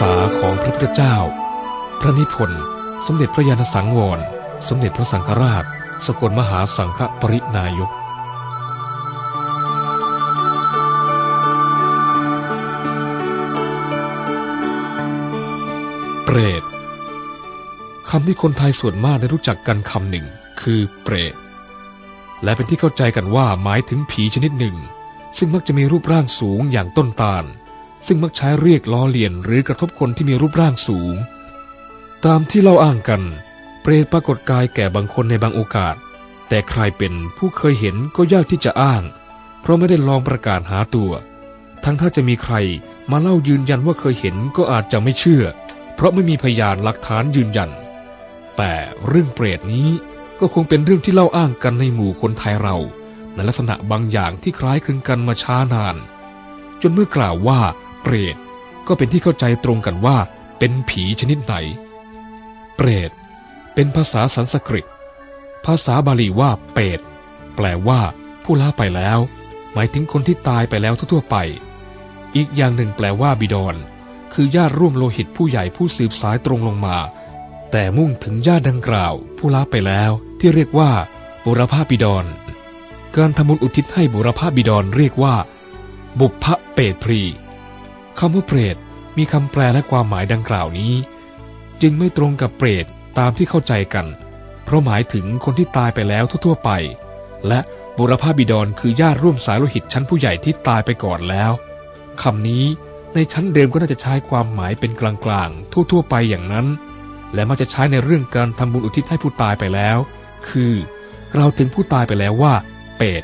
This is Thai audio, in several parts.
ษาของพระพุทธเจ้า พระนิพนธ์ สมเด็จพระยาณสังวร สมเด็จพระสังฆราช สกลมหาสังฆปรินายกเปรตคำที่คนไทยส่วนมากได้รู้จักกันคำหนึ่ง คือเปรต และเป็นที่เข้าใจกันว่าหมายถึงผีชนิดหนึ่ง ซึ่งมักจะมีรูปร่างสูงอย่างต้นตาล ซึ่งมักใช้เรียกล้อเลียนหรือกระทบคนที่มีรูปร่างสูง ตามที่เล่าอ้างกัน เปรตปรากฏกายแก่บางคนในบางโอกาส แต่ใครเป็นผู้เคยเห็นก็ยากที่จะอ้าง เพราะไม่ได้ลองประกาศหาตัว ทั้งถ้าจะมีใครมาเล่ายืนยันว่าเคยเห็นก็อาจจะไม่เชื่อ เพราะไม่มีพยานหลักฐานยืนยัน แต่เรื่องเปรตนี้ก็คงเป็นเรื่องที่เล่าอ้างกันในหมู่คนไทยเราในลักษณะบางอย่างที่คล้ายคลึงกันมาช้านาน จนเมื่อกล่าวว่า เปรตก็เป็นที่เข้าใจตรงกันว่า เป็นผีชนิดไหน เปรต เป็นภาษาสันสกฤต ภาษาบาลีว่าเปรตแปลว่าผู้ล่าไปแล้ว หมายถึงคนที่ตายไปแล้วทั่วๆไป อีกอย่างหนึ่งแปลว่าบิดรคือญาติร่วมโลหิตผู้ใหญ่ผู้สืบสายตรงลงมา แต่มุ่งถึงญาติดังกล่าว ผู้ล่าไปแล้วที่เรียกว่า บุรพาบิดรการทำบุญอุทิศให้บุรพาบิดรเรียกว่า บุพพะเปรตพรี คำว่าเปรตมีคำแปลและความหมายดังกล่าวนี้ จึงไม่ตรงกับเปรตตามที่เข้าใจกัน เพราะหมายถึงคนที่ตายไปแล้วทั่วๆไป และบุรพาบิดรคือญาติร่วมสายโลหิตชั้นผู้ใหญ่ที่ตายไปก่อนแล้วคำนี้ในชั้นเดิมก็น่าจะใช้ความหมายเป็นกลางๆ ทั่วๆ ไปอย่างนั้น และมักจะใช้ในเรื่องการทำบุญอุทิศให้ผู้ตายไปแล้ว คือเราถึงผู้ตายไปแล้วว่า เปรต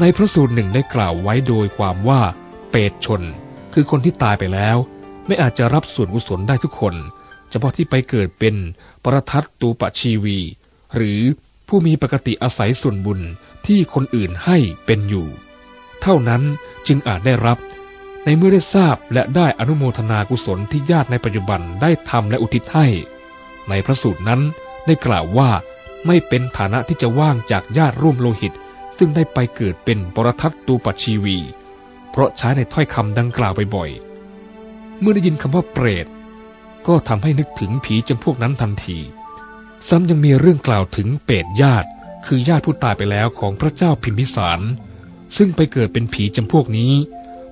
ในพระสูตรหนึ่งได้กล่าวไว้โดยความว่า เปรตชน คือคนที่ตายไปแล้ว ไม่อาจจะรับส่วนกุศลได้ทุกคน เฉพาะที่ไปเกิดเป็นปรทัตตูปชีวี หรือผู้มีปกติอาศัยส่วนบุญที่คนอื่นให้เป็นอยู่ เท่านั้นจึงอาจได้รับ ในเมื่อได้ทราบและได้อนุโมทนากุศลที่ญาติในปัจจุบันได้ทำและอุทิศให้ ในพระสูตรนั้นได้กล่าวว่าไม่เป็นฐานะที่จะว่างจากญาติร่วมโลหิต ซึ่งได้ไปเกิดเป็นปรทัตตูปชีวี เพราะใช้ในถ้อยคำดังกล่าวบ่อยๆ เมื่อได้ยินคำว่าเปรต ก็ทำให้นึกถึงผีจำพวกนั้นทันที ซ้ำยังมีเรื่องกล่าวถึงเปรตญาติ คือญาติผู้ตายไปแล้วของพระเจ้าพิมพิสาร ซึ่งไปเกิดเป็นผีจำพวกนี้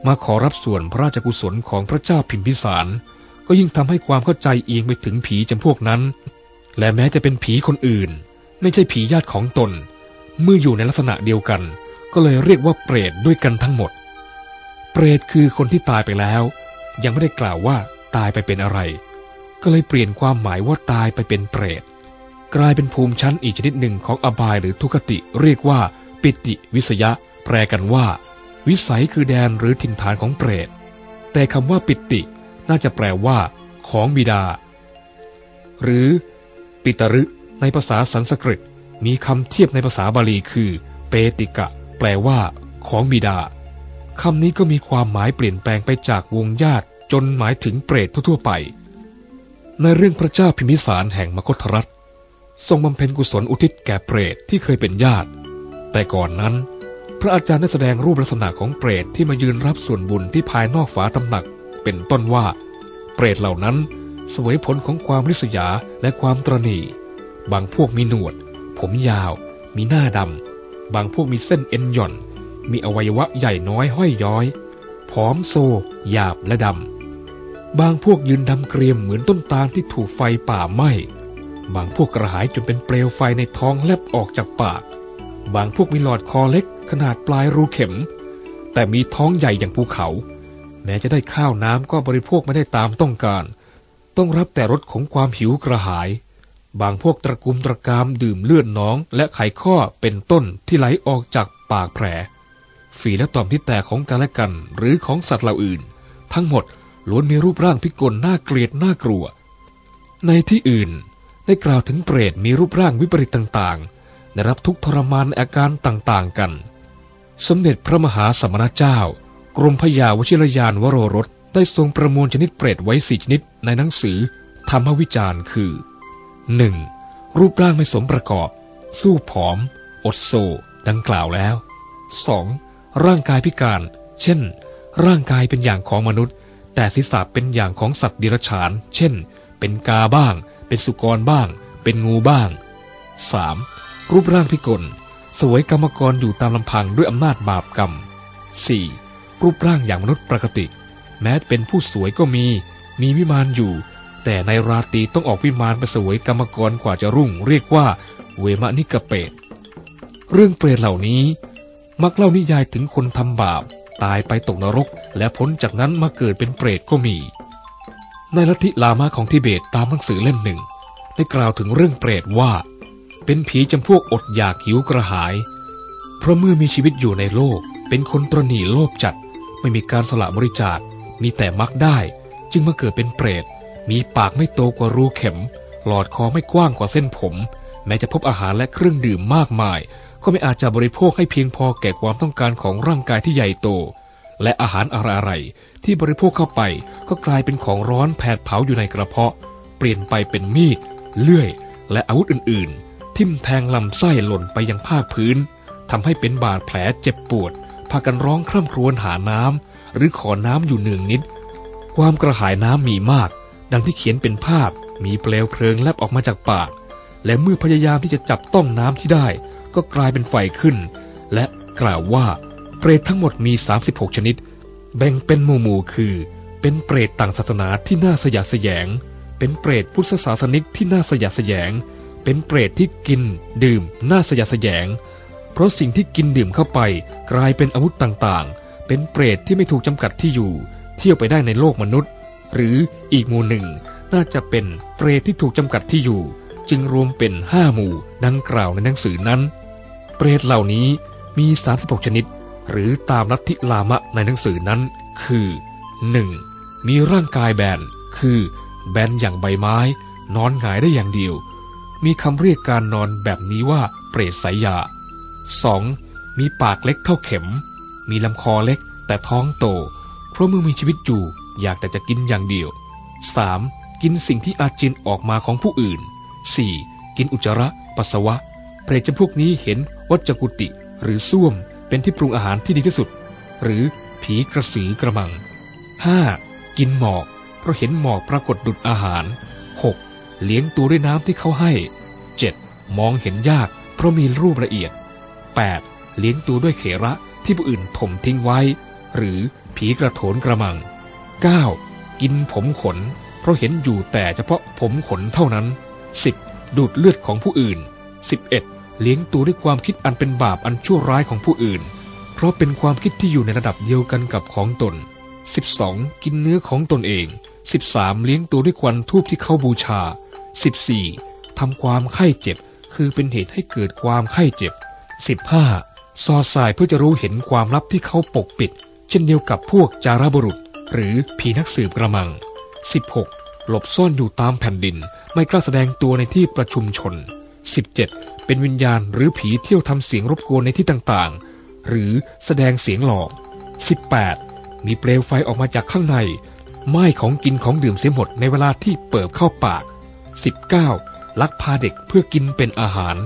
มาขอรับส่วนพระราชกุศลของพระเจ้าพิมพิสาร ก็ยิ่งทำให้ความเข้าใจเอียงไปถึงผีจำพวกนั้น และแม้จะเป็นผีคนอื่น ไม่ใช่ผีญาติของตน เมื่ออยู่ในลักษณะเดียวกัน ก็เลยเรียกว่าเปรตด้วยกันทั้งหมด เปรตคือคนที่ตายไปแล้ว ยังไม่ได้กล่าวว่าตายไปเป็นอะไร ก็เลยเปลี่ยนความหมายว่าตายไปเป็นเปรตกลายเป็นภูมิชั้นอีกชนิดหนึ่งของอบายหรือทุกติเรียกว่า ปิติวิสยะ แปลกันว่า วิสัยคือแดนหรือถิ่นฐานของเปรต แต่คำว่าปิติน่าจะแปลว่า ของบิดา หรือ ปิตรึในภาษาสันสกฤต มีคำเทียบในภาษาบาลีคือ เปติกะ แปลว่า ของบิดา คำนี้ก็มีความหมายเปลี่ยนแปลงไปจากวงญาติจนหมายถึงเปรตทั่วไป ในเรื่องพระเจ้าพิมพิสารแห่งมคธรัฐ ทรงบำเพ็ญกุศลอุทิศแก่เปรตที่เคยเป็นญาติ แต่ก่อนนั้น พระอาจารย์ได้แสดงรูปลักษณะของเปรตที่มายืนรับส่วนบุญที่ภายนอกฝาตำหนัก เป็นต้นว่า เปรตเหล่านั้นสวยผลของความริษยาและความตรณีบางพวกมีหนวด ผมยาว มีหน้าดำบางพวกมีเส้นเอ็นหย่อน มีอวัยวะใหญ่น้อยห้อยย้อย ผอมโซ หยาบและดำ บางพวกยืนดำเกรียมเหมือนต้นตาลที่ถูกไฟป่าไหม้ บางพวกกระหายจนเป็นเปลวไฟในท้องแลบออกจากปาก บางพวกมีหลอดคอเล็กขนาดปลายรูเข็ม แต่มีท้องใหญ่อย่างภูเขา แม้จะได้ข้าวน้ำก็บริโภคไม่ได้ตามต้องการ ต้องรับแต่รสของความหิวกระหายบางพวกตระกุมตระกามดื่มเลือดน้องและไขข้อเป็นต้นที่ไหลออกจากปากแผล ฝีและต่อมที่แตกของกันและกัน หรือของสัตว์เหล่าอื่น ทั้งหมดล้วนมีรูปร่างพิกลน่าเกลียดน่ากลัว ในที่อื่นได้กล่าวถึงเปรตมีรูปร่างวิปริตต่างๆ ได้รับทุกทรมานอาการต่างๆกัน สมเด็จพระมหาสมณเจ้า กรมพยาวชิรยานวโรรสได้ทรงประมวลชนิดเปรตไว้สี่ชนิดในหนังสือธรรมวิจารณ์คือ 1. รูปร่างไม่สมประกอบ สู้ผอม อดโซดังกล่าวแล้ว 2. ร่างกายพิการ เช่น ร่างกายเป็นอย่างของมนุษย์ แต่ศีรษะเป็นอย่างของสัตว์ดิรัจฉาน เช่น เป็นกาบ้าง เป็นสุกรบ้าง เป็นงูบ้าง 3. รูปร่างพิกลสวยกรรมกรอยู่ตามลำพังด้วยอำนาจบาปกรรม 4. รูปร่างอย่างมนุษย์ปกติ แม้เป็นผู้สวยก็มี มีวิมานอยู่ แต่ในราตรีต้องออกวิมานไปสวยกรรมกรกว่าจะรุ่ง เรียกว่า เวมนิกเปตเรื่องเปรตเหล่านี้ มักเล่านิยายถึงคนทำบาป ตายไปตกนรก และพ้นจากนั้นมาเกิดเป็นเปรตก็มี ในลัทธิลามาของทิเบตตามหนังสือเล่มหนึ่ง ได้กล่าวถึงเรื่องเปรตว่า เป็นผีจำพวกอดอยากหิวกระหาย เพราะเมื่อมีชีวิตอยู่ในโลก เป็นคนตรณีโลภจัด ไม่มีการสละบริจาค มีแต่มักได้ จึงมาเกิดเป็นเปรต มีปากไม่โตกว่ารูเข็ม หลอดคอไม่กว้างกว่าเส้นผม แม้จะพบอาหารและเครื่องดื่มมากมาย ก็ไม่อาจจะบริโภคให้เพียงพอแก่ความต้องการของร่างกายที่ใหญ่โต และอาหารอะไรๆที่บริโภคเข้าไปก็กลายเป็นของร้อนแผดเผาอยู่ในกระเพาะ เปลี่ยนไปเป็นมีด เลื่อย และอาวุธอื่น ๆ ทิ่มแทงลำไส้หล่นไปยังภาคพื้นทำให้เป็นบาดแผลเจ็บปวดพากันร้องคร่ำครวญหาน้ำหรือขอน้ำอยู่เนืองนิด ความกระหายน้ำมีมาก ดังที่เขียนเป็นภาพมีเปลวเพลิงแลบออกมาจากปาก และเมื่อพยายามที่จะจับต้องน้ำที่ได้ ก็กลายเป็นไฟขึ้น และกล่าวว่าเปรตทั้งหมดมี 36 ชนิด แบ่งเป็นหมู่หมู่คือ เป็นเปรตต่างศาสนาที่น่าสยดสยง เป็นเปรตพุทธศาสนิกที่น่าสยดสยง เป็นเปรตที่กิน ดื่ม น่าสยดสยง เพราะสิ่งที่กินดื่มเข้าไป กลายเป็นอาวุธต่างๆ เป็นเปรตที่ไม่ถูกจำกัดที่อยู่ เที่ยวไปได้ในโลกมนุษย์ หรืออีกหมู่หนึ่ง น่าจะเป็นเปรตที่ถูกจำกัดที่อยู่ จึงรวมเป็นห้าหมู่ดังกล่าวในหนังสือนั้น เปรตเหล่านี้มี 36 ชนิด หรือตามลัทธิลามะในหนังสือนั้น คือ 1. มีร่างกายแบน คือ แบนอย่างใบไม้ นอนหงายได้อย่างเดียว มีคำเรียกการนอนแบบนี้ว่าเปรตสายยา 2. มีปากเล็กเท่าเข็ม มีลำคอเล็กแต่ท้องโต เพราะเมื่อมีชีวิตอยู่อยากแต่จะกินอย่างเดียว 3. กินสิ่งที่อาจินออกมาของผู้อื่น 4. กินอุจจาระ ปัสสาวะ เปรตจำพวกนี้เห็น วัจกุติหรือส้วมเป็นที่ปรุงอาหารที่ดีที่สุด หรือผีกระสือกระมัง 5. กินหมอก เพราะเห็นหมอกปรากฏดุดอาหาร 6. เลี้ยงตัวด้วยน้ำที่เขาให้ 7. มองเห็นยาก เพราะมีรูปละเอียด 8. เลี้ยงตัวด้วยเขระที่ผู้อื่นถมทิ้งไว้ หรือผีกระโถนกระมัง 9. กินผมขน เพราะเห็นอยู่แต่เฉพาะผมขนเท่านั้น 10. ดูดเลือดของผู้อื่น 11. เลี้ยงตัวด้วยความคิดอันเป็นบาปอันชั่วร้ายของผู้อื่น เพราะเป็นความคิดที่อยู่ในระดับเดียวกันกับของตน 12. กินเนื้อของตนเอง 13. เลี้ยงตัวด้วยควันทูบที่เขาบูชา 14. ทำความไข้เจ็บ คือเป็นเหตุให้เกิดความไข้เจ็บ 15. สอดสายเพื่อจะรู้เห็นความลับที่เขาปกปิด เช่นเดียวกับพวกจาราบุรุษ หรือผีนักสืบกระมัง 16. หลบซ่อนอยู่ตามแผ่นดิน ไม่กล้าแสดงตัวในที่ประชุมชน 17. เป็นวิญญาณหรือผีเที่ยวทำเสียงรบกวนในที่ต่างๆ หรือแสดงเสียงหลอก 18. มีเปลวไฟออกมาจากข้างในไหม้ของกินของดื่มเสียหมดในเวลาที่เปิดเข้าปาก 19. ลักพาเด็กเพื่อกินเป็นอาหาร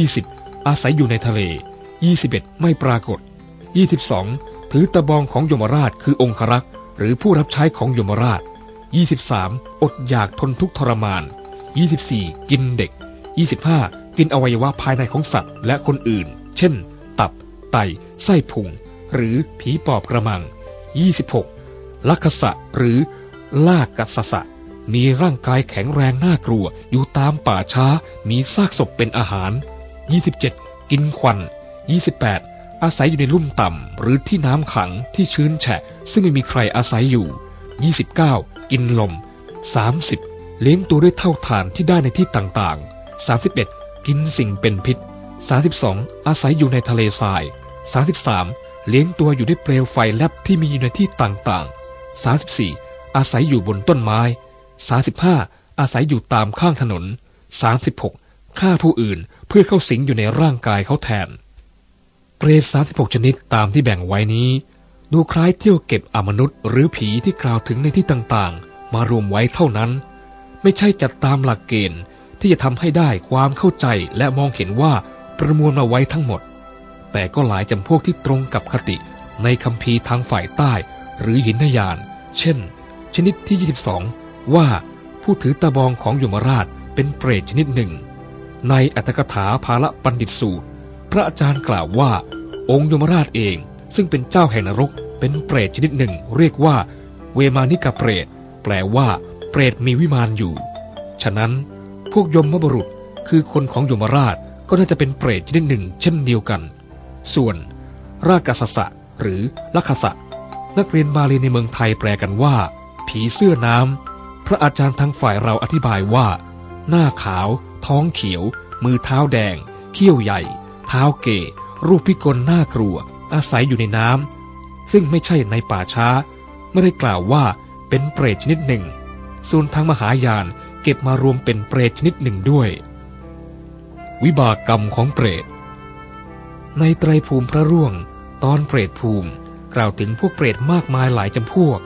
20. อาศัยอยู่ในทะเล 21. ไม่ปรากฏ 22. ถือตะบองของยมราชคือองครักษ์หรือผู้รับใช้ของยมราช 23. อดอยากทนทุกทรมาน 24. กินเด็ก 25. กินอวัยวะภายในของสัตว์และคนอื่น เช่น ตับ ไต ไส้พุง หรือผีปอบกระมัง 26. ลักขสะหรือลากกัสสะ มีร่างกายแข็งแรงน่ากลัว อยู่ตามป่าช้า มีซากศพเป็นอาหาร 27. กินควัน 28. อาศัยอยู่ในลุ่มต่ำ หรือที่น้ำขังที่ชื้นแฉะ ซึ่งไม่มีใครอาศัยอยู่ 29. กินลม 30. เลี้ยงตัวด้วยเท่าฐานที่ได้ในที่ต่างๆ 31. กินสิ่งเป็นพิษ 32. อาศัยอยู่ในทะเลทราย 33. เลี้ยงตัวอยู่ด้วยเปลวไฟแลบที่มีอยู่ในที่ต่างๆ 34. อาศัยอยู่บนต้นไม้ 35. อาศัยอยู่ตามข้างถนน 36. ฆ่าผู้อื่นเพื่อเข้าสิงอยู่ในร่างกายเขาแทน เปรต36 ชนิดตามที่แบ่งไว้นี้ ดูคล้ายเที่ยวเก็บอมนุษย์ หรือผีที่กล่าวถึงในที่ต่างๆ มารวมไว้เท่านั้น ไม่ใช่จัดตามหลักเกณฑ์ ที่จะทำให้ได้ความเข้าใจและมองเห็นว่าประมวลมาไว้ทั้งหมด แต่ก็หลายจำพวกที่ตรงกับคติในคำพีทางฝ่ายใต้ หรือหินยาน เช่น ชนิดที่ 22 ว่าผู้ถือตะบองของยมราชเป็นเปรตชนิดหนึ่ง ในอัตถกถาภาละปันดิตสูตร พระอาจารย์กล่าวว่า องค์ยมราชเอง ซึ่งเป็นเจ้าแห่งนรก เป็นเปรตชนิดหนึ่ง เรียกว่า เวมานิกาเปรตแปลว่า เปรตมีวิมานอยู่ ฉะนั้น พวกยมบุรุษคือคนของยมราชก็น่าจะเป็นเปรตชนิดหนึ่ง เช่นเดียวกัน ส่วน รากาสสะหรือลักษะ นักเรียนบาลีในเมืองไทยแปลกันว่า ผีเสื้อน้ำ พระอาจารย์ทางฝ่ายเราอธิบายว่า หน้าขาว ท้องเขียว มือเท้าแดง เขี้ยวใหญ่ เท้าเก๋รูปพิกลน่ากลัว อาศัยอยู่ในน้ำ ซึ่งไม่ใช่ในป่าช้า ไม่ได้กล่าวว่าเป็นเปรตชนิดหนึ่ง ส่วนทางมหายาน เก็บมารวมเป็นเปรตชนิดหนึ่งด้วย วิบากกรรมของเปรต ในไตรภูมิพระร่วง ตอนเปรตภูมิ กล่าวถึงพวกเปรตมากมายหลายจำพวก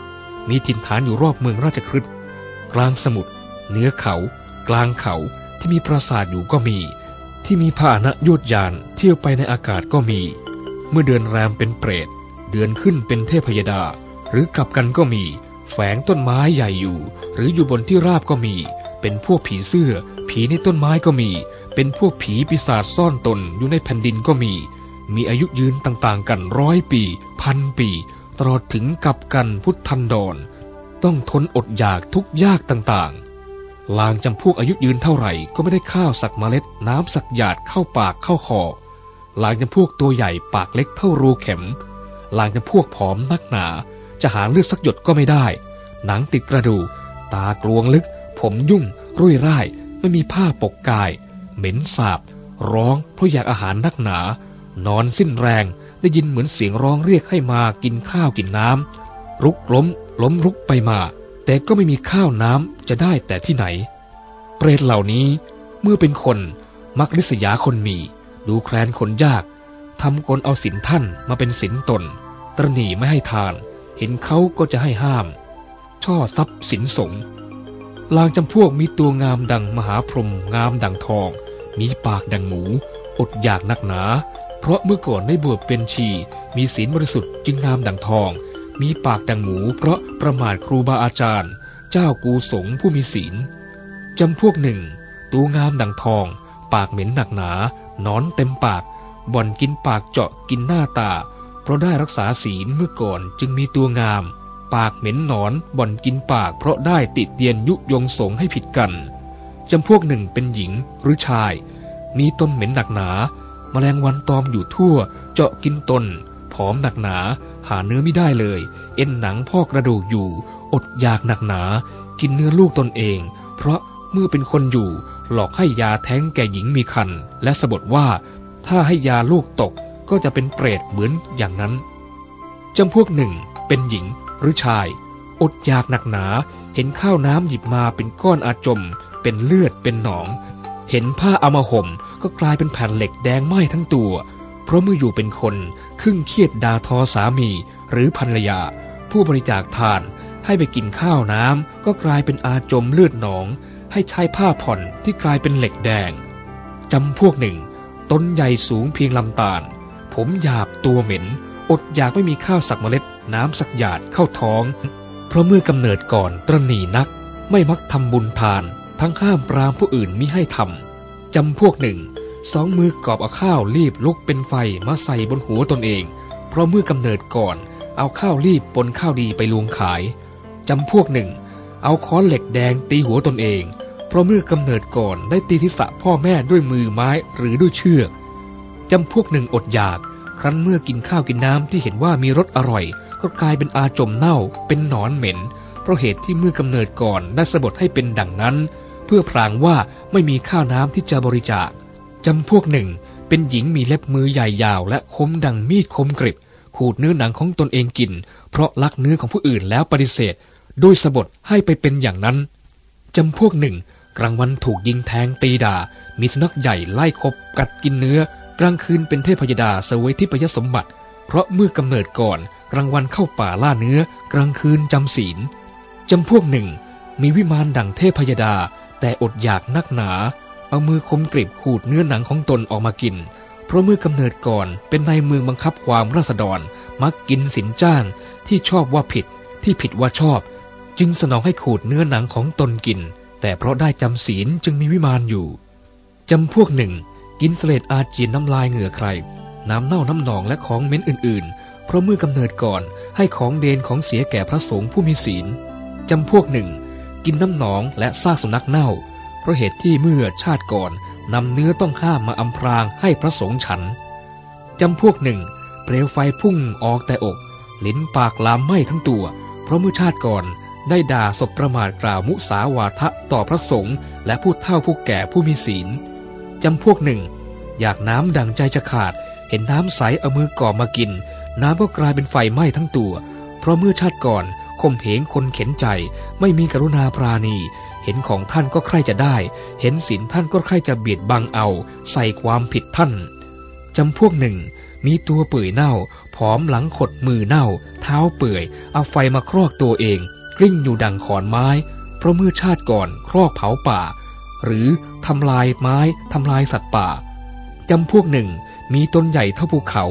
มีถิ่นฐานอยู่รอบเมืองราชครึกกลางสมุทรเหนือเขา กลางเขาที่มีปราสาทอยู่ก็มี ที่มีพาหนะยวดยานเที่ยวไปในอากาศก็มี เมื่อเดือนแรมเป็นเปรต เดือนขึ้นเป็นเทพยดา หรือกลับกันก็มี แฝงต้นไม้ใหญ่อยู่ หรืออยู่บนที่ราบก็มี เป็นพวกผีเสื้อ ผีในต้นไม้ก็มี เป็นพวกผีปีศาจซ่อนตนอยู่ในแผ่นดินก็มี มีอายุยืนต่างๆกันร้อยปี พันปี ตลอดถึงกับกันพุทธันดร ต้องทนอดอยากทุกยากต่างๆ ลางจำพวกอายุยืนเท่าไหร่ก็ไม่ได้ข้าวสักเมล็ด น้ำสักหยาดเข้าปากเข้าคอลางจำพวกตัวใหญ่ปากเล็กเท่ารูเข็ม ลางจำพวกผอมนักหนา จะหาเลือดสักหยดก็ไม่ได้ หนังติดกระดูกตากลวงลึก ผมยุ่ง รุ่ยร่าย ไม่มีผ้าปกกาย เหม็นสาบ ร้องเพราะอยากอาหารนักหนา นอนสิ้นแรง ได้ยินเหมือนเสียงร้องเรียกให้มากินข้าวกินน้ำรุกล้ม ล้มรุกไปมา แต่ก็ไม่มีข้าวน้ำจะได้แต่ที่ไหน เปรตเหล่านี้เมื่อเป็นคนมักริษยาคนมี ดูแคลนคนยากทำคนเอาสินท่านมาเป็นสินตน ตรณีไม่ให้ทาน เห็นเขาก็จะให้ห้าม ช่อทรัพย์สินสงฆ์ ลางจำพวกมีตัวงามดังมหาพรหมงามดังทอง มีปากดังหมู อดอยากนักหนา เพราะเมื่อก่อนได้บวชเป็นชี มีศีลบริสุทธิ์จึงงามดังทอง มีปากดังหมู เพราะประมาทครูบาอาจารย์ เจ้ากูสงผู้มีศีลจำพวกหนึ่งตัวงามดังทอง ปากเหม็นหนักหนานอนเต็มปาก บ่อนกินปากเจาะกินหน้าตา เพราะได้รักษาศีลเมื่อก่อนจึงมีตัวงาม ปากเหม็นหนอนบ่อนกินปากเพราะได้ติดเตียนยุยงสงให้ผิดกันจำพวกหนึ่งเป็นหญิงหรือชายมีต้นเหม็นหนักหนา แมลงวันตอมอยู่ทั่ว เจาะกินตน ผอมหนักหนา หาเนื้อไม่ได้เลย เอ็นหนังพอกระดูกอยู่ อดอยากหนักหนา กินเนื้อลูกตนเอง เพราะเมื่อเป็นคนอยู่ หลอกให้ยาแท้งแก่หญิงมีคัน และสบทว่า ถ้าให้ยาลูกตกก็จะเป็นเปรตเหมือนอย่างนั้นจำพวกหนึ่งเป็นหญิง หรือชาย อดอยากหนักหนา เห็นข้าวน้ำหยิบมาเป็นก้อนอาจม เป็นเลือดเป็นหนอง เห็นผ้าเอามาห่มก็กลายเป็นแผ่นเหล็กแดงไหม้ทั้งตัว เพราะเมื่ออยู่เป็นคนครึ่งเครียดดาทอสามีหรือภรรยา ผู้บริจาคทานให้ไปกินข้าวน้ำก็กลายเป็นอาจมเลือดหนอง ให้ใช้ผ้าผ่อนที่กลายเป็นเหล็กแดงจำพวกหนึ่งต้นใหญ่สูงเพียงลำตาล ผมหยาบตัวเหม็น อดอยากไม่มีข้าวสักเมล็ด น้ำสักหยาดเข้าท้อง เพราะเมื่อกำเนิดก่อนตรณีนัก ไม่มักทำบุญทาน ทั้งห้ามปรามผู้อื่นมิให้ทำจำพวกหนึ่ง สองมือกอบเอาข้าวรีบลุกเป็นไฟมาใส่บนหัวตนเอง เพราะเมื่อกำเนิดก่อนเอาข้าวรีบปนข้าวดีไปลวงขายจำพวกหนึ่ง เอาค้อนเหล็กแดงตีหัวตนเอง เพราะเมื่อกำเนิดก่อนได้ตีทิศะพ่อแม่ด้วยมือไม้หรือด้วยเชือกจำพวกหนึ่งอดอยาก ครั้นเมื่อกินข้าวกินน้ำที่เห็นว่ามีรสอร่อย ก็กลายเป็นอาจมเน่าเป็นหนอนเหม็น เพราะเหตุที่เมื่อกำเนิดก่อนได้สบทให้เป็นดังนั้น เพื่อพรางว่าไม่มีข้าวน้ำที่จะบริจาคจำพวกหนึ่ง เป็นหญิงมีเล็บมือใหญ่ยาว และคมดังมีดคมกริบ ขูดเนื้อหนังของตนเองกิน เพราะลักเนื้อของผู้อื่นแล้วปฏิเสธโดยสบทให้ไปเป็นอย่างนั้นจำพวกหนึ่ง กลางวันถูกยิงแทงตีดา มีสุนัขใหญ่ไล่คบกัดกินเนื้อ กลางคืนเป็นเทพยดาเสวยที่ปยสมบัติ เพราะเมื่อกำเนิดก่อน กลางวันเข้าป่าล่าเนื้อ กลางคืนจำศีลจำพวกหนึ่ง มีวิมานดั่งเทพยดา แต่อดอยากนักหนา เอามือคมกริบขูดเนื้อหนังของตนออกมากิน เพราะเมื่อกำเนิดก่อนเป็นนายเมืองบังคับความราษฎร มักกินสินจ้าง ที่ชอบว่าผิด ที่ผิดว่าชอบ จึงสนองให้ขูดเนื้อหนังของตนกิน แต่เพราะได้จำศีลจึงมีวิมานอยู่จำพวกหนึ่ง กินเสลดอาเจียนน้ำลายเหงื่อใครน้ำเน่าน้ำหนองและของเหม็นอื่นๆ เพราะเมื่อกำเนิดก่อนให้ของเดนของเสียแก่พระสงฆ์ผู้มีศีลจำพวกหนึ่ง กินน้ำหนองและซากสุนัขเน่า เพราะเหตุที่เมื่อชาติก่อนนำเนื้อต้องห้ามมาอำพรางให้พระสงฆ์ฉันจำพวกหนึ่ง เปลวไฟพุ่งออกแต่อกลิ้นปากลามไหม้ทั้งตัว เพราะเมื่อชาติก่อนได้ด่าศพประมาทกล่าวมุสาวาทะต่อพระสงฆ์และผู้เฒ่าผู้แก่ผู้มีศีลจำพวกหนึ่ง อยากน้ำดังใจจะขาด เห็นน้ำใสเอามือก่อมากิน น้ำก็กลายเป็นไฟไหม้ทั้งตัว เพราะเมื่อชาติก่อนข่มเหงคนเข็นใจ ไม่มีกรุณาปราณี เห็นของท่านก็ใคร่จะได้ เห็นศีลท่านก็ใคร่จะเบียดบังเอา ใส่ความผิดท่านจำพวกหนึ่ง มีตัวเปื่อยเน่า ผอมหลังขดมือเน่า เท้าเปื่อย เอาไฟมาครอกตัวเอง กลิ้งอยู่ดังขอนไม้ เพราะเมื่อชาติก่อนครอกเผาป่า หรือทำลายไม้ทำลายสัตว์ป่าจำพวกหนึ่ง มีต้นใหญ่เท่าภูเขา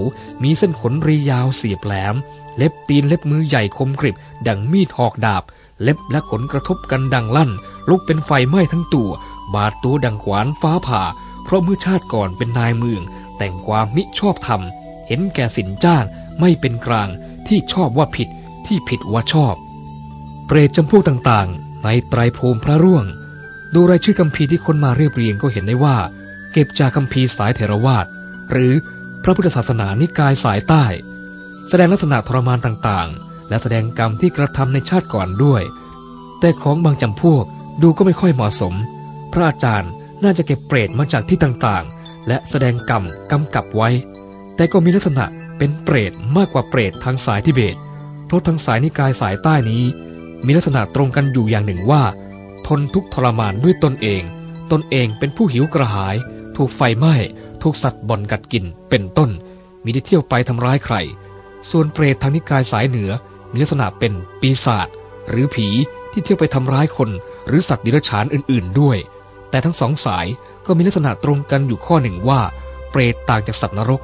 มีเส้นขนรียาวเสียบแหลม เล็บตีนเล็บมือใหญ่คมกริบ ดังมีดหอกดาบ เล็บและขนกระทบกันดังลั่น ลุกเป็นไฟไหม้ทั้งตัว บาดตัวดังขวานฟ้าผ่า เพราะเมื่อชาติก่อนเป็นนายเมือง แต่งความมิชอบธรรม เห็นแก่สินจ้างไม่เป็นกลาง ที่ชอบว่าผิด ที่ผิดว่าชอบ เปรตจำพวกต่างๆ ในไตรภูมิพระร่วง ดูรายชื่อคัมภีร์ที่คนมาเรียบเรียงก็เห็นได้ว่า เก็บจากคัมภีร์สายเถรวาท หรือพระพุทธศาสนานิกายสายใต้ แสดงลักษณะทรมานต่างๆ และแสดงกรรมที่กระทำในชาติก่อนด้วย แต่ของบางจำพวกดูก็ไม่ค่อยเหมาะสม พระอาจารย์น่าจะเก็บเปรตมาจากที่ต่างๆ และแสดงกรรมกำกับไว้ แต่ก็มีลักษณะเป็นเปรตมากกว่าเปรตทางสายทิเบต เพราะทางสายนิกายสายใต้นี้ มีลักษณะตรงกันอยู่อย่างหนึ่งว่า ทนทุกทรมานด้วยตนเอง ตนเองเป็นผู้หิวกระหาย ถูกไฟไหม้ ถูกสัตว์บ่อนกัดกินเป็นต้น มีได้เที่ยวไปทำร้ายใคร ส่วนเปรตทางนิกายสายเหนือ มีลักษณะเป็นปีศาจหรือผีที่เที่ยวไปทำร้ายคน หรือสัตว์ดิรัจฉานอื่น ๆ ด้วย แต่ทั้งสองสายก็มีลักษณะตรงกันอยู่ข้อหนึ่งว่า เปรตต่างจากสัตว์นรก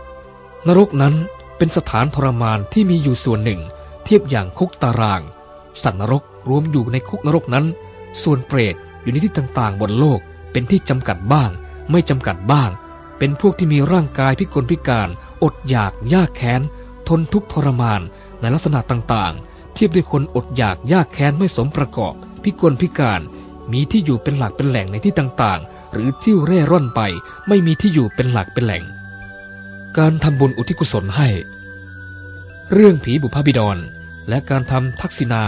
นรกนั้นเป็นสถานทรมานที่มีอยู่ส่วนหนึ่ง เทียบอย่างคุกตาราง สัตว์นรกรวมอยู่ในคุกนรกนั้น ส่วนเปรตอยู่ในที่ต่างๆบนโลกเป็นที่จำกัดบ้าง ไม่จำกัดบ้าง เป็นพวกที่มีร่างกายพิกลพิการ อดอยากยากแค้น ทนทุกข์ทรมานในลักษณะต่างๆ เทียบด้วยคนอดอยากยากแค้นไม่สมประกอบ พิกลพิการ มีที่อยู่เป็นหลักเป็นแหล่งในที่ต่างๆ หรือที่เร่ร่อนไปไม่มีที่อยู่เป็นหลักเป็นแหล่ง การทำบุญอุทิศกุศลให้ เรื่องผีบุพบิดร และการทำทักษิณา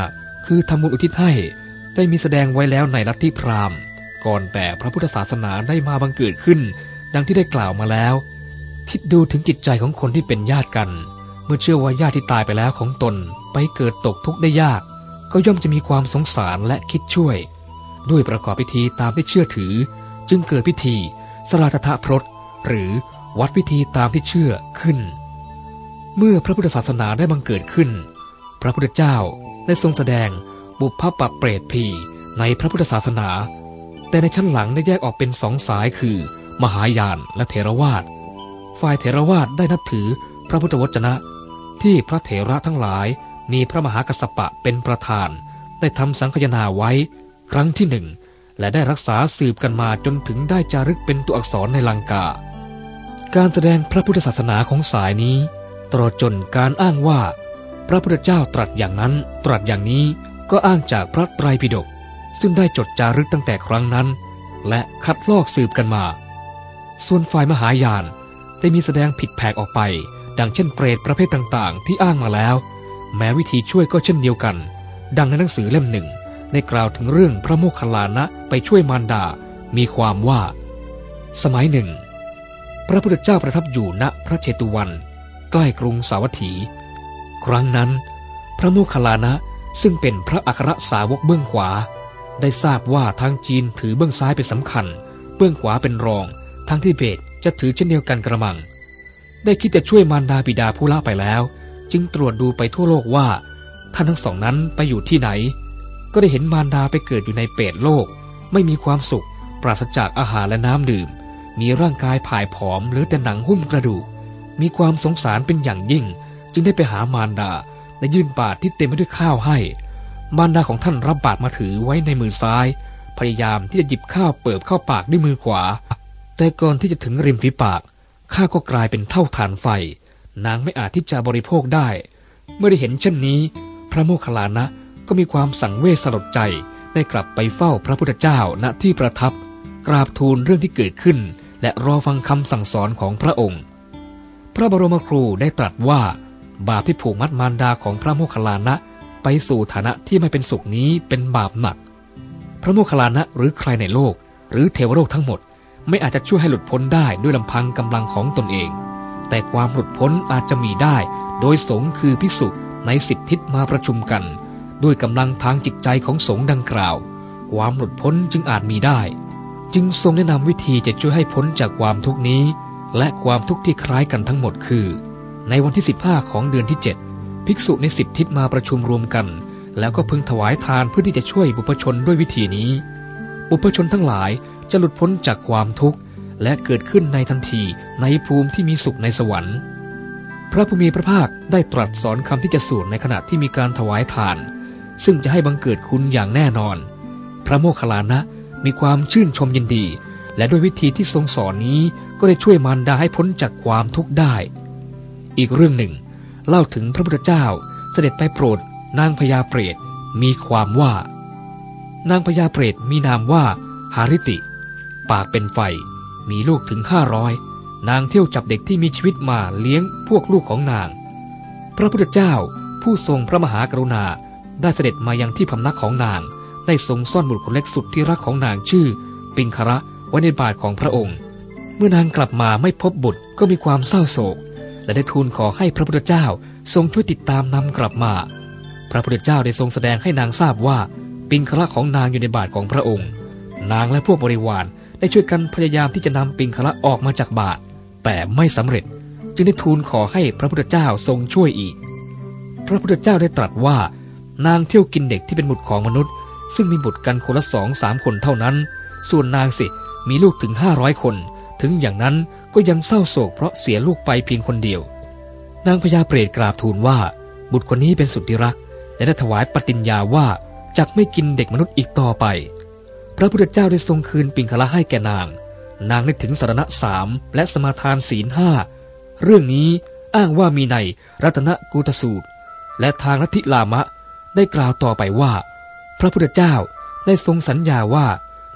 คือทำบุญอุทิศให้ได้มีแสดงไว้แล้วในลัทธิพราหมณ์ ก่อนแต่พระพุทธศาสนาได้มาบังเกิดขึ้น ดังที่ได้กล่าวมาแล้ว คิดดูถึงจิตใจของคนที่เป็นญาติกัน เมื่อเชื่อว่าญาติที่ตายไปแล้วของตนไปเกิดตกทุกข์ได้ยาก ก็ย่อมจะมีความสงสารและคิดช่วย ด้วยประกอบพิธีตามที่เชื่อถือ จึงเกิดพิธีสราตถะพรตหรือวัดพิธีตามที่เชื่อขึ้น เมื่อพระพุทธศาสนาได้บังเกิดขึ้น พระพุทธเจ้าได้ทรงแสดงบุพปะเปรตพีในพระพุทธศาสนา แต่ในชั้นหลังได้แยกออกเป็นสองสายคือ มหายานและเถรวาทฝ่ายเถรวาทได้นับถือพระพุทธวจนะ ที่พระเถระทั้งหลายมีพระมหากัสสปะเป็นประธาน ได้ทำสังคยนาไว้ ครั้งที่หนึ่ง และได้รักษาสืบกันมาจนถึงได้จารึกเป็นตัวอักษรในลังกา การแสดงพระพุทธศาสนาของสายนี้ ตลอดจนการอ้างว่า พระพุทธเจ้าตรัสอย่างนั้น ตรัสอย่างนี้ก็อ้างจากพระไตรปิฎกซึ่งได้จดจารึกตั้งแต่ครั้งนั้น และคัดลอกสืบกันมา ส่วนฝ่ายมหายาน ได้มีแสดงผิดแผกออกไป ดังเช่นเปรตประเภทต่างๆ ที่อ้างมาแล้ว แม้วิธีช่วยก็เช่นเดียวกัน ดังในหนังสือเล่มหนึ่งได้กล่าวถึงเรื่องพระโมคคัลลานะไปช่วยมารดา มีความว่า สมัยหนึ่ง พระพุทธเจ้าประทับอยู่ณพระเชตุวัน ใกล้กรุงสาวัตถี ครั้งนั้น พระโมคคัลลานะซึ่งเป็นพระอัครสาวกเบื้องขวา ได้ทราบว่าทางจีนถือเบื้องซ้ายเป็นสำคัญ เบื้องขวาเป็นรอง ทางที่เบตจะถือเช่นเดียวกันกระมัง ได้คิดจะช่วยมารดาบิดาผู้ละไปแล้ว จึงตรวจดูไปทั่วโลกว่า ท่านทั้งสองนั้นไปอยู่ที่ไหน ก็ได้เห็นมารดาไปเกิดอยู่ในเปรตโลก ไม่มีความสุข ปราศจากอาหารและน้ำดื่ม มีร่างกายผายผอมหรือแต่หนังหุ้มกระดูก มีความสงสารเป็นอย่างยิ่ง จึงได้ไปหามารดาและยื่นบาตรที่เต็มไปด้วยข้าวให้มมารดาของท่านรับบาตรมาถือไว้ในมือซ้าย พยายามที่จะหยิบข้าวเปิบเข้าปากด้วยมือขวา แต่ก่อนที่จะถึงริมฝีปาก ข้าก็กลายเป็นเท่าฐานไฟ นางไม่อาจที่จะบริโภคได้ เมื่อได้เห็นเช่นนี้ พระโมคคัลลานะก็มีความสังเวชสลดใจได้กลับไปเฝ้าพระพุทธเจ้าณที่ประทับ กราบทูลเรื่องที่เกิดขึ้น และรอฟังคำสั่งสอนของพระองค์ พระบรมครูได้ตรัสว่า บาปที่ผูกมัดมารดาของพระโมคคัลลานะไปสู่ฐานะที่ไม่เป็นสุขนี้เป็นบาปหนัก พระโมคคัลลานะหรือใครในโลก หรือเทวโลกทั้งหมด ไม่อาจจะช่วยให้หลุดพ้นได้ด้วยลำพังกำลังของตนเอง แต่ความหลุดพ้นอาจจะมีได้ โดยสงฆ์คือภิกษุในสิบทิศมาประชุมกัน ด้วยกำลังทางจิตใจของสงฆ์ดังกล่าว ความหลุดพ้นจึงอาจมีได้ จึงทรงแนะนำวิธีจะช่วยให้พ้นจากความทุกนี้ และความทุกข์ที่คล้ายกันทั้งหมดคือ ในวันที่ 15 ของเดือนที่ 7 ภิกษุในสิบทิศมาประชุมรวมกัน แล้วก็พึงถวายทานเพื่อที่จะช่วยบุพชนด้วยวิธีนี้ บุพชนทั้งหลาย จะหลุดพ้นจากความทุกข์ และเกิดขึ้นในทันทีในภูมิที่มีสุขในสวรรค์ พระผู้มีพระภาคได้ตรัสสอนคำที่จะสวดในขณะที่มีการถวายทาน ซึ่งจะให้บังเกิดคุณอย่างแน่นอน พระโมคคัลลานะมีความชื่นชมยินดี และด้วยวิธีที่ทรงสอนนี้ก็ได้ช่วยมารดาให้พ้นจากความทุกข์ได้ อีกเรื่องหนึ่ง เล่าถึงพระพุทธเจ้าเสด็จไปโปรดนางพญาเปรตมีความว่า นางพญาเปรตมีนามว่าหาริติ ปากเป็นไฟ มีลูกถึงห้าร้อยนางเที่ยวจับเด็กที่มีชีวิตมาเลี้ยงพวกลูกของนาง พระพุทธเจ้าผู้ทรงพระมหากรุณาได้เสด็จมายังที่พำนักของนาง ได้ทรงซ่อนบุตรคนเล็กสุดที่รักของนางชื่อ ปิงคระไว้ในบาทของพระองค์ เมื่อนางกลับมาไม่พบบุตรก็มีความเศร้าโศก และได้ทูลขอให้พระพุทธเจ้าทรงช่วยติดตามนำกลับมา พระพุทธเจ้าได้ทรงแสดงให้นางทราบว่า ปิงคระของนางอยู่ในบาทของพระองค์ นางและพวกบริวาร ได้ช่วยกันพยายามที่จะนำปิงคระออกมาจากบาทแต่ไม่สำเร็จจึงได้ทูลขอให้พระพุทธเจ้าทรงช่วยอีก พระพุทธเจ้าได้ตรัสว่านางเที่ยวกินเด็กที่เป็นบุตรของมนุษย์ ซึ่งมีบุตรกันคนละสองสามคนเท่านั้น ส่วนนางสิมีลูกถึงห้าร้อยคน ถึงอย่างนั้นก็ยังเศร้าโศกเพราะเสียลูกไปเพียงคนเดียว นางพญาเปรตกราบทูลว่า บุตรคนนี้เป็นสุดที่รัก และได้ถวายปฏิญญาว่าจักไม่กินเด็กมนุษย์อีกต่อไป พระพุทธเจ้าได้ทรงคืนปิงคละให้แก่นาง นางได้ถึงสารณะสามและสมาทานศีลห้าเรื่องนี้อ้างว่ามีในรัตนกูตสูตร และทางลัทธิลามะได้กล่าวต่อไปว่า พระพุทธเจ้าได้ทรงสัญญาว่า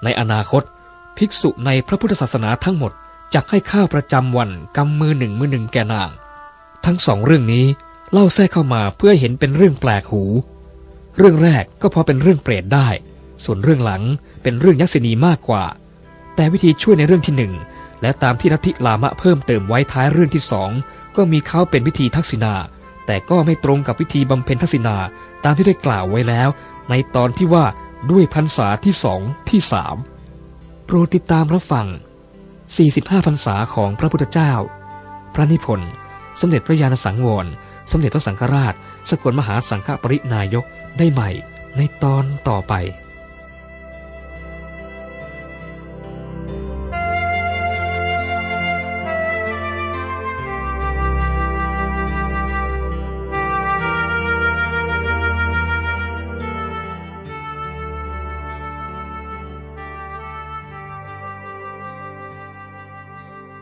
ในอนาคต ภิกษุในพระพุทธศาสนาทั้งหมดจะให้ข้าวประจำวันกำมือหนึ่งมือหนึ่งแก่นาง ทั้งสองเรื่องนี้เล่าแทรกเข้ามาเพื่อเห็นเป็นเรื่องแปลกหู เรื่องแรกก็พอเป็นเรื่องเปรตได้ ส่วนเรื่องหลังเป็นเรื่องยักษินีมากกว่า แต่วิธีช่วยในเรื่องที่หนึ่งและตามที่ลัทธิลามะเพิ่มเติมไว้ท้ายเรื่องที่สองก็มีเขาเป็นวิธีทักษิณาแต่ก็ไม่ตรงกับวิธีบำเพ็ญทักษิณาตามที่ได้กล่าวไว้แล้ว ในตอนที่ว่าด้วยพรรษาที่สองที่สามโปรดติดตามรับฟัง 45 พรรษาของพระพุทธเจ้า พระนิพนธ์ สมเด็จพระญาณสังวร สมเด็จพระสังฆราช สกลมหาสังฆปรินายกได้ใหม่ในตอนต่อไป